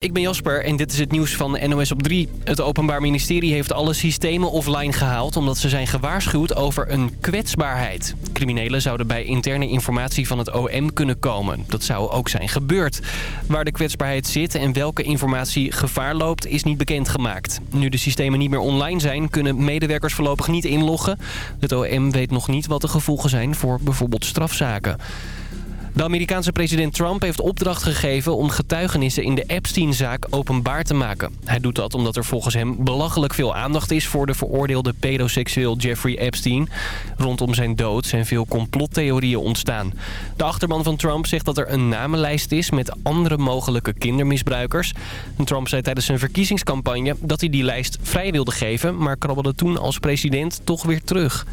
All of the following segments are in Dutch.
Ik ben Jasper en dit is het nieuws van NOS op 3. Het Openbaar Ministerie heeft alle systemen offline gehaald... omdat ze zijn gewaarschuwd over een kwetsbaarheid. Criminelen zouden bij interne informatie van het OM kunnen komen. Dat zou ook zijn gebeurd. Waar de kwetsbaarheid zit en welke informatie gevaar loopt... is niet bekendgemaakt. Nu de systemen niet meer online zijn... kunnen medewerkers voorlopig niet inloggen. Het OM weet nog niet wat de gevolgen zijn voor bijvoorbeeld strafzaken. De Amerikaanse president Trump heeft opdracht gegeven om getuigenissen in de Epstein-zaak openbaar te maken. Hij doet dat omdat er volgens hem belachelijk veel aandacht is voor de veroordeelde pedoseksueel Jeffrey Epstein. Rondom zijn dood zijn veel complottheorieën ontstaan. De achterman van Trump zegt dat er een namenlijst is met andere mogelijke kindermisbruikers. Trump zei tijdens zijn verkiezingscampagne dat hij die lijst vrij wilde geven, maar krabbelde toen als president toch weer terug.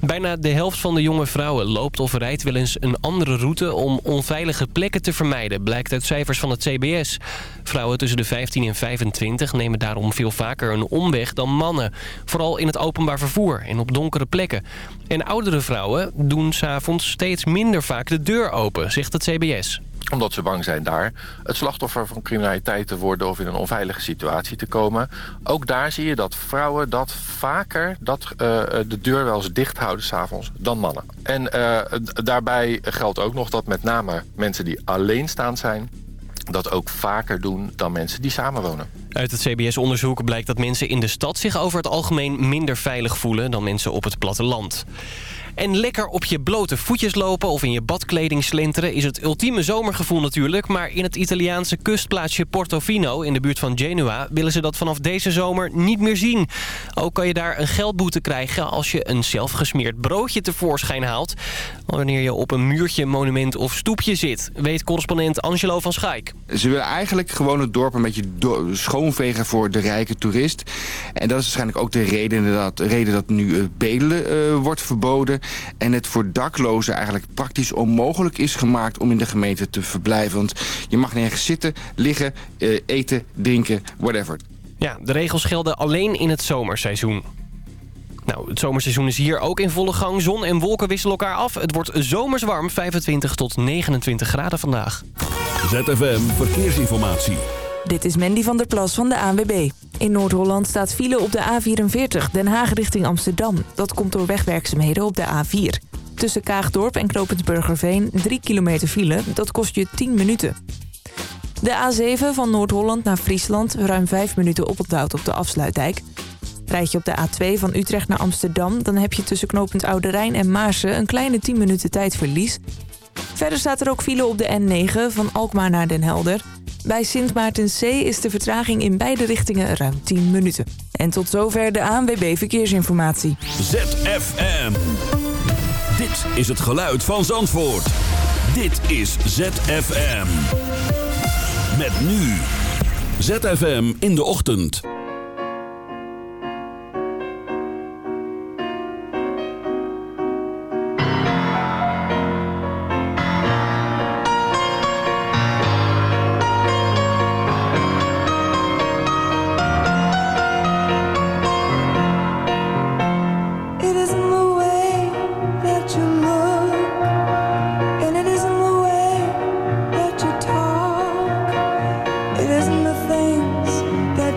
Bijna de helft van de jonge vrouwen loopt of rijdt wel eens een andere route om onveilige plekken te vermijden, blijkt uit cijfers van het CBS. Vrouwen tussen de 15 en 25 nemen daarom veel vaker een omweg dan mannen. Vooral in het openbaar vervoer en op donkere plekken. En oudere vrouwen doen s'avonds steeds minder vaak de deur open, zegt het CBS omdat ze bang zijn daar het slachtoffer van criminaliteit te worden... of in een onveilige situatie te komen. Ook daar zie je dat vrouwen dat vaker dat, uh, de deur wel eens dicht houden s'avonds dan mannen. En uh, daarbij geldt ook nog dat met name mensen die alleenstaand zijn dat ook vaker doen dan mensen die samenwonen. Uit het CBS-onderzoek blijkt dat mensen in de stad zich over het algemeen minder veilig voelen dan mensen op het platteland. En lekker op je blote voetjes lopen of in je badkleding slenteren... is het ultieme zomergevoel natuurlijk. Maar in het Italiaanse kustplaatsje Portofino in de buurt van Genua... willen ze dat vanaf deze zomer niet meer zien. Ook kan je daar een geldboete krijgen als je een zelfgesmeerd broodje tevoorschijn haalt... wanneer je op een muurtje, monument of stoepje zit. Weet correspondent Angelo van Schaik. Ze willen eigenlijk gewoon het dorp een beetje schoonvegen voor de rijke toerist. En dat is waarschijnlijk ook de reden dat, reden dat nu uh, bedelen uh, wordt verboden. En het voor daklozen eigenlijk praktisch onmogelijk is gemaakt om in de gemeente te verblijven. Want je mag nergens zitten, liggen, uh, eten, drinken, whatever. Ja, de regels gelden alleen in het zomerseizoen. Nou, het zomerseizoen is hier ook in volle gang. Zon en wolken wisselen elkaar af. Het wordt zomers warm, 25 tot 29 graden vandaag. ZFM Verkeersinformatie. Dit is Mandy van der Plas van de ANWB. In Noord-Holland staat file op de A44 Den Haag richting Amsterdam. Dat komt door wegwerkzaamheden op de A4. Tussen Kaagdorp en Knopensburgerveen 3 kilometer file. Dat kost je 10 minuten. De A7 van Noord-Holland naar Friesland ruim 5 minuten oponthoud op de afsluitdijk. Rijd je op de A2 van Utrecht naar Amsterdam... dan heb je tussen knooppunt Oude Rijn en Maarsen een kleine 10 minuten tijdverlies. Verder staat er ook file op de N9 van Alkmaar naar Den Helder... Bij Sint Maartenszee is de vertraging in beide richtingen ruim 10 minuten. En tot zover de ANWB Verkeersinformatie. ZFM. Dit is het geluid van Zandvoort. Dit is ZFM. Met nu. ZFM in de ochtend.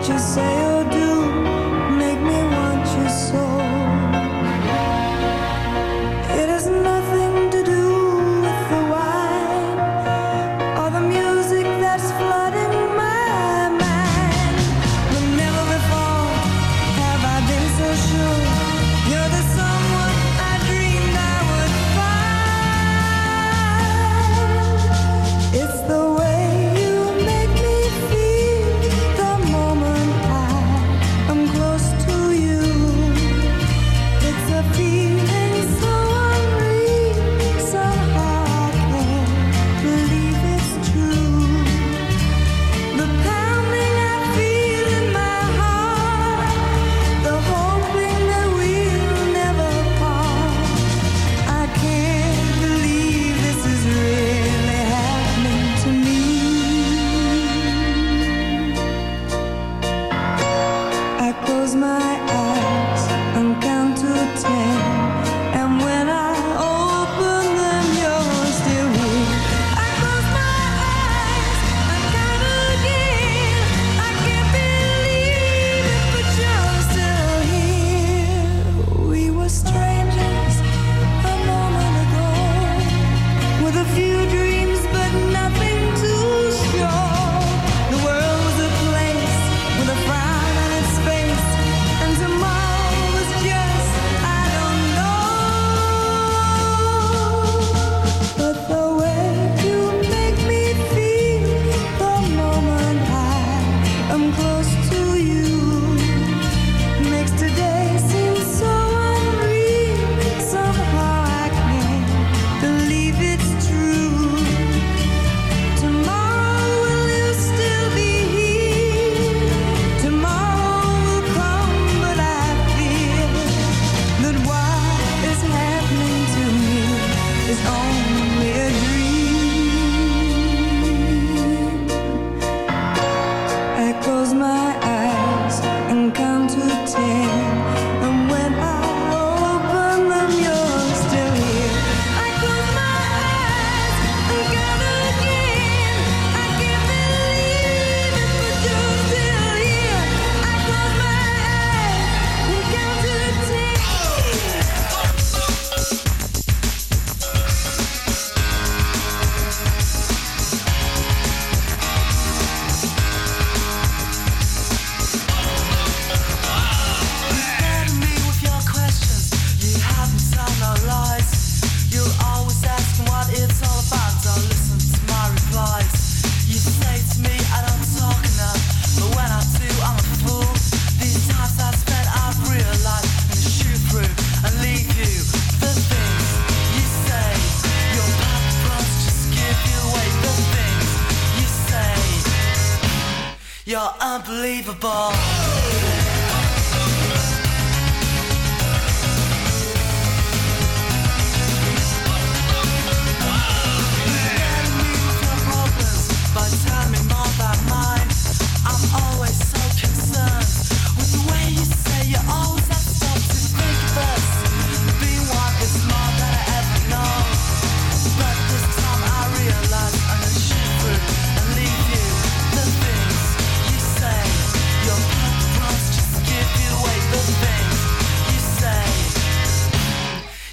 you say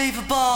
Unbelievable.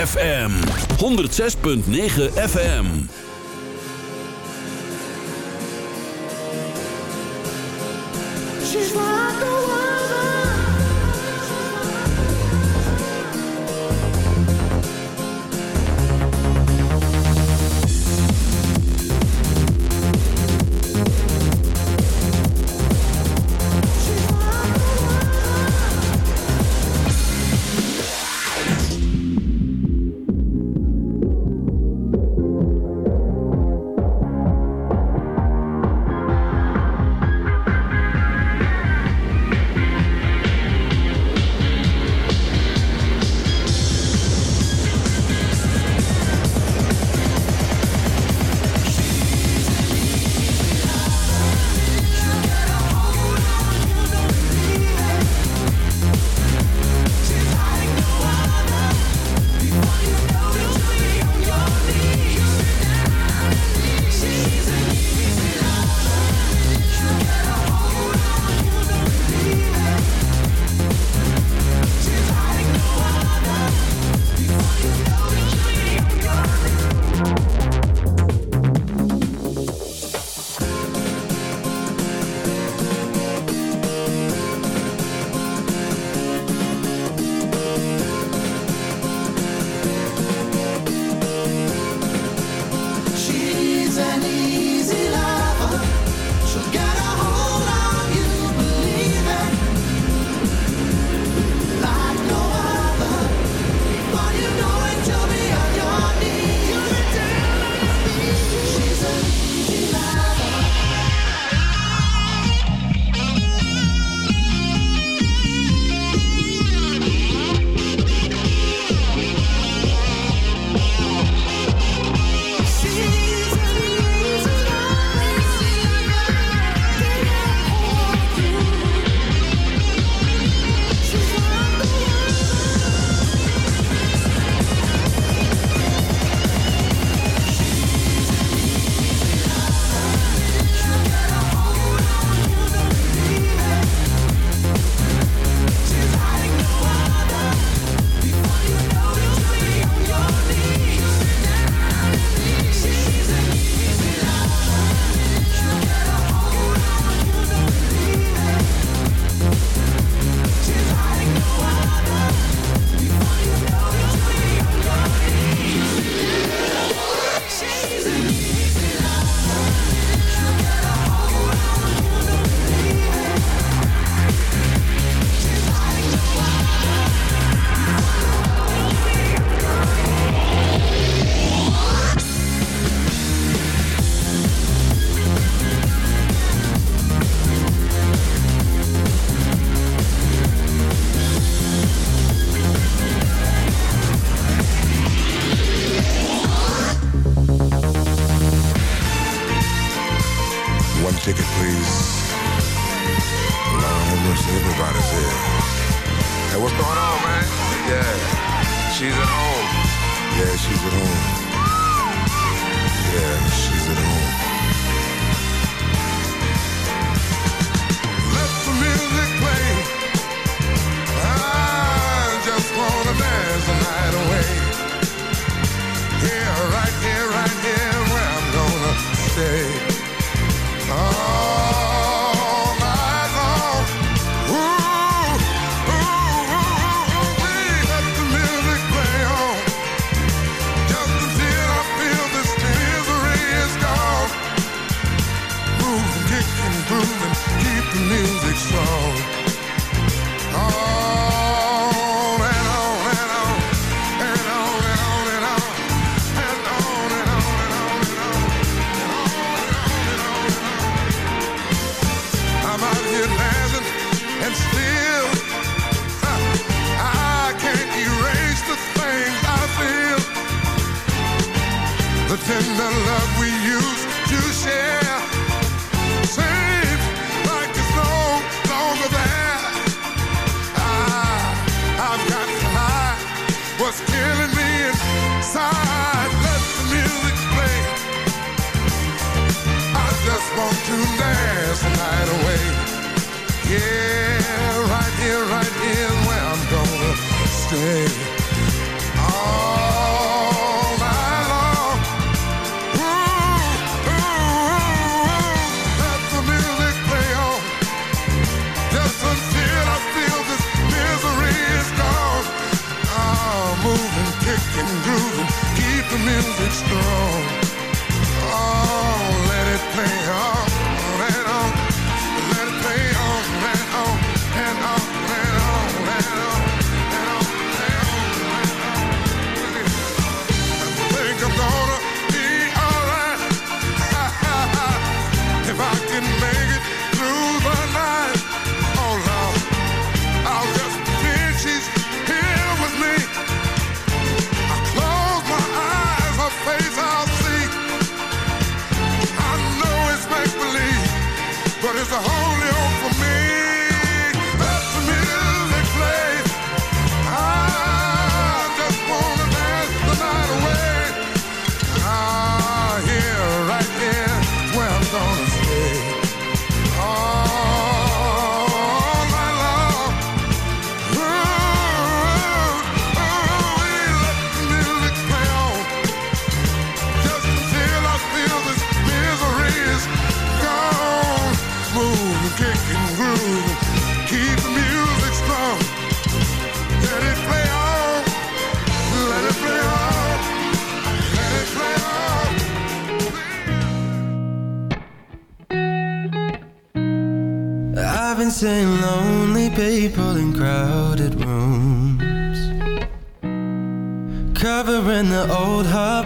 ZFM 106.9 FM.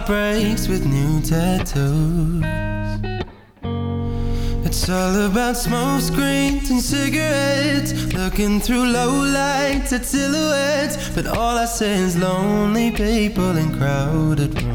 heartbreaks with new tattoos. It's all about smoke screens and cigarettes, looking through low lights at silhouettes. But all I see is lonely people in crowded rooms.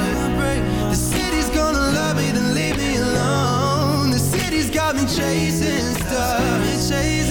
chasing stars.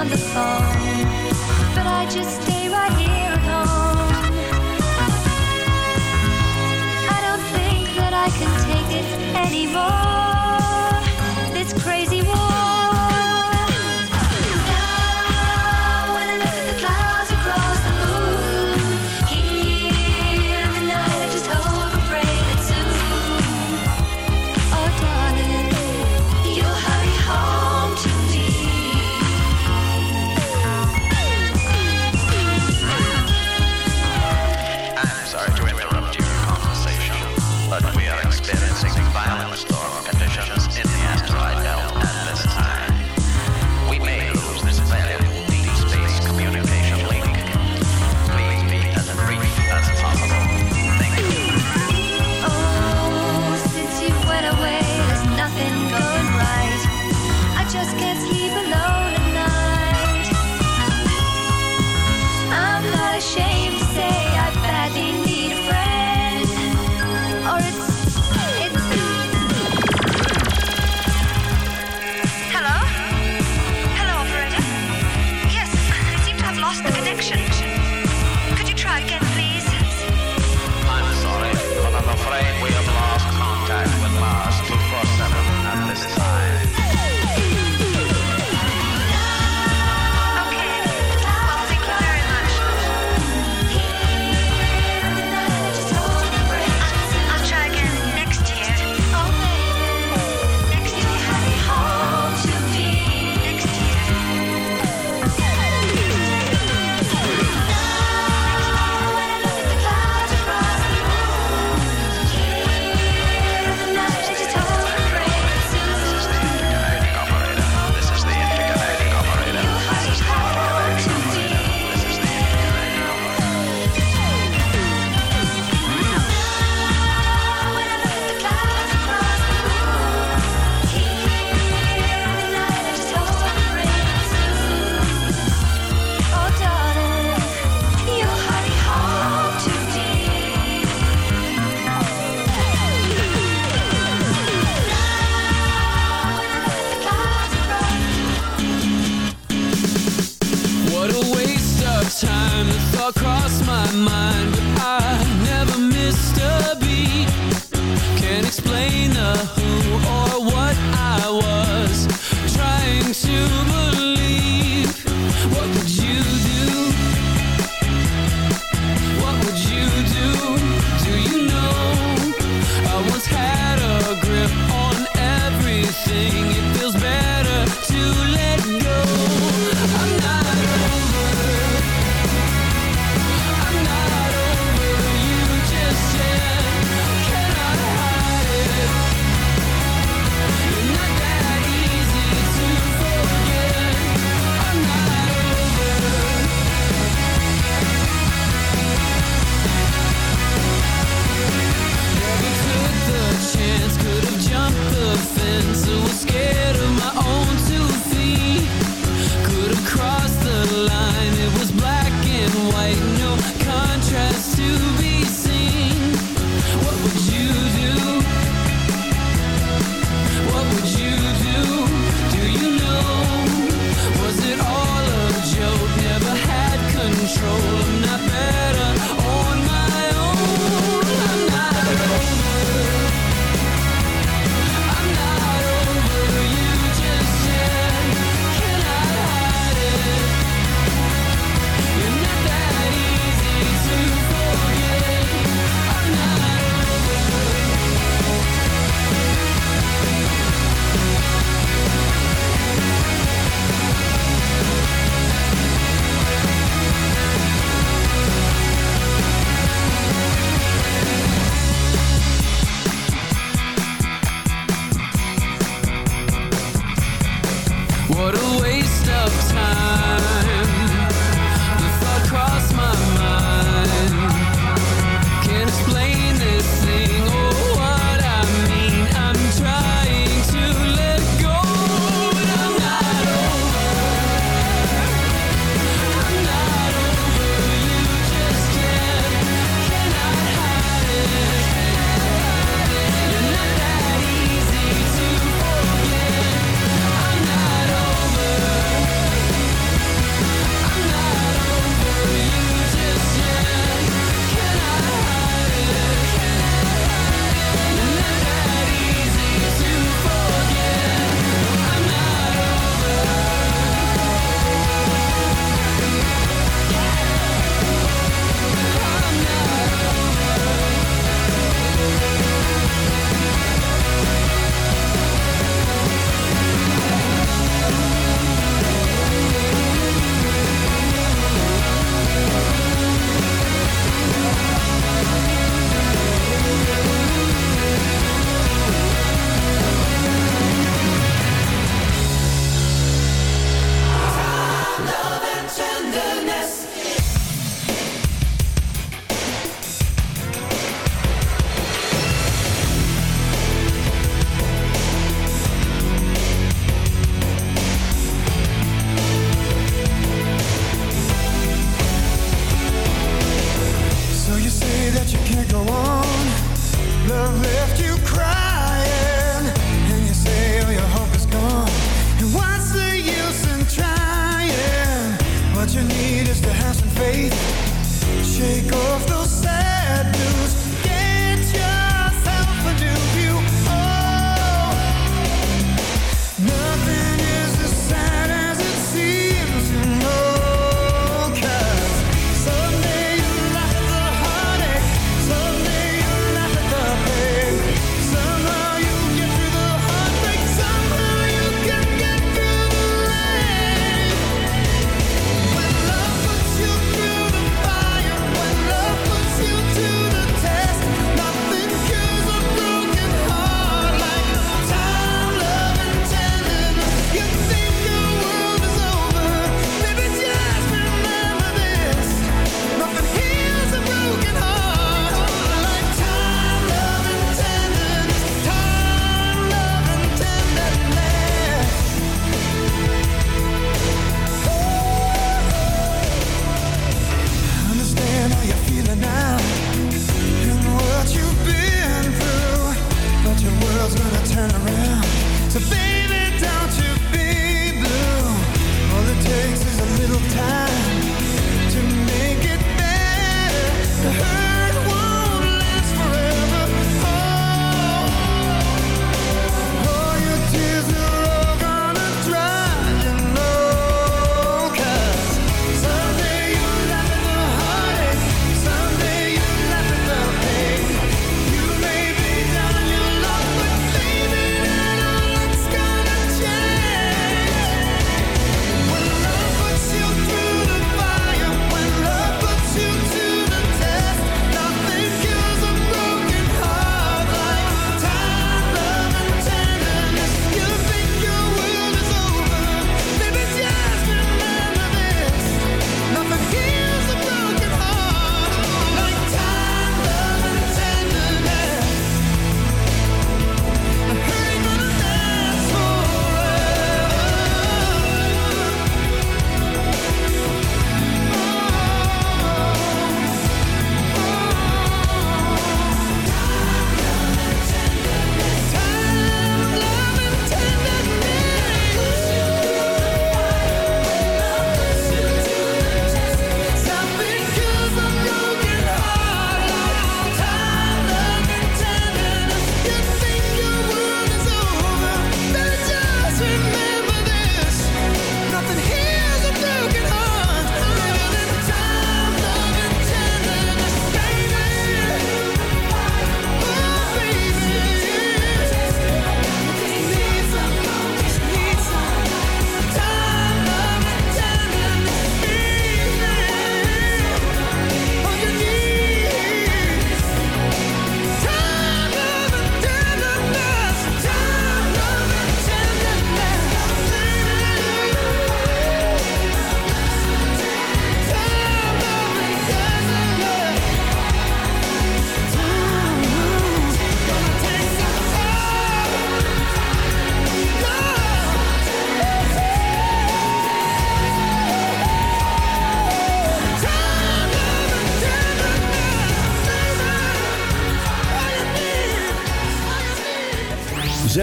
on the phone, but I just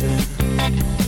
dancing.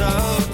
out of.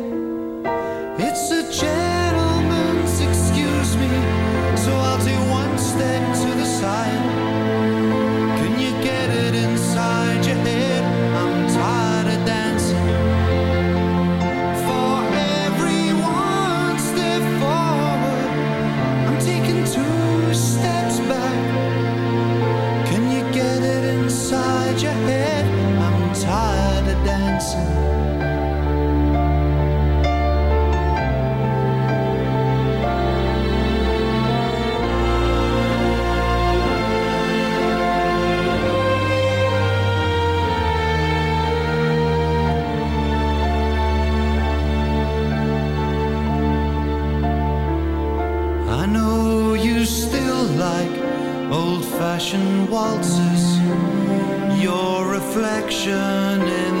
old-fashioned waltzes. Your reflection in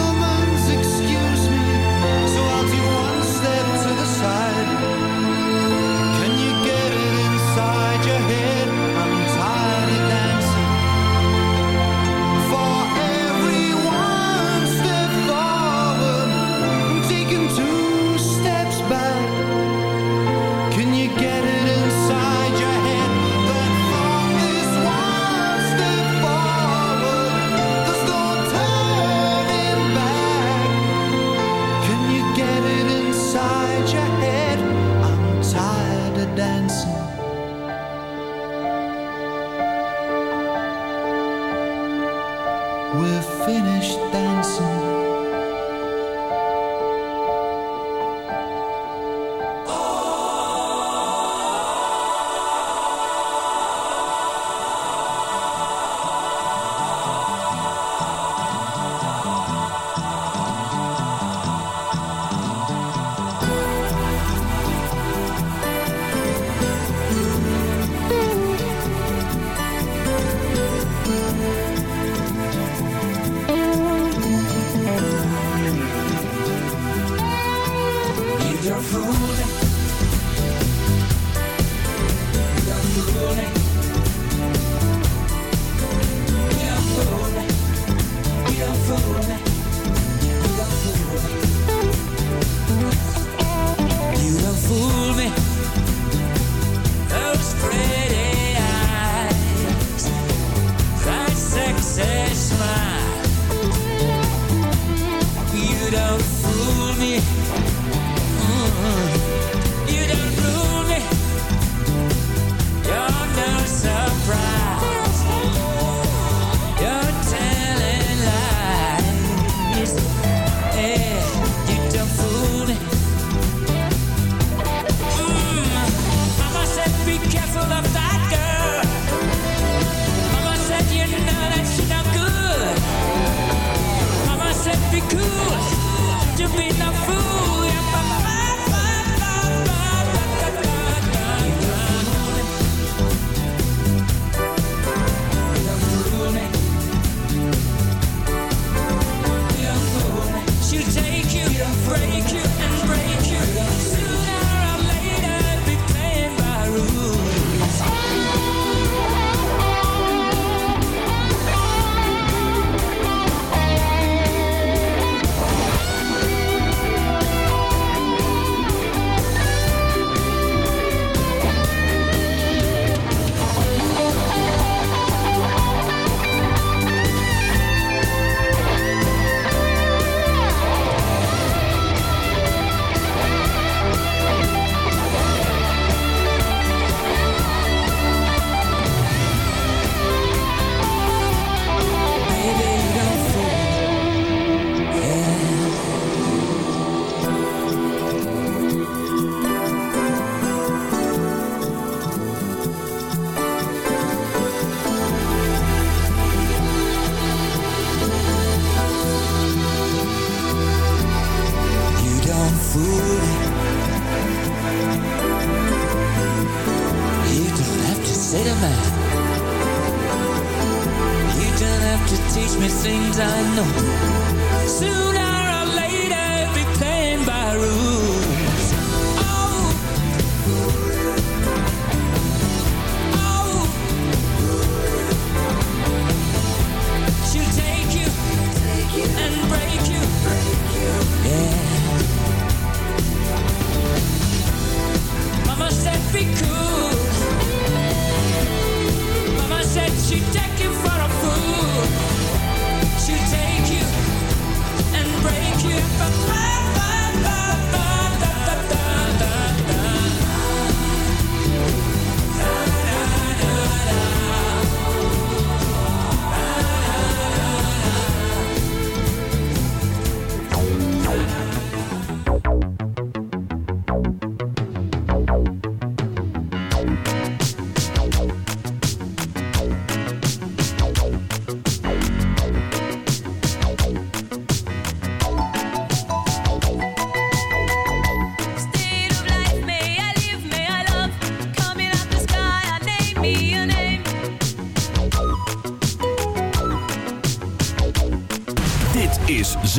moment.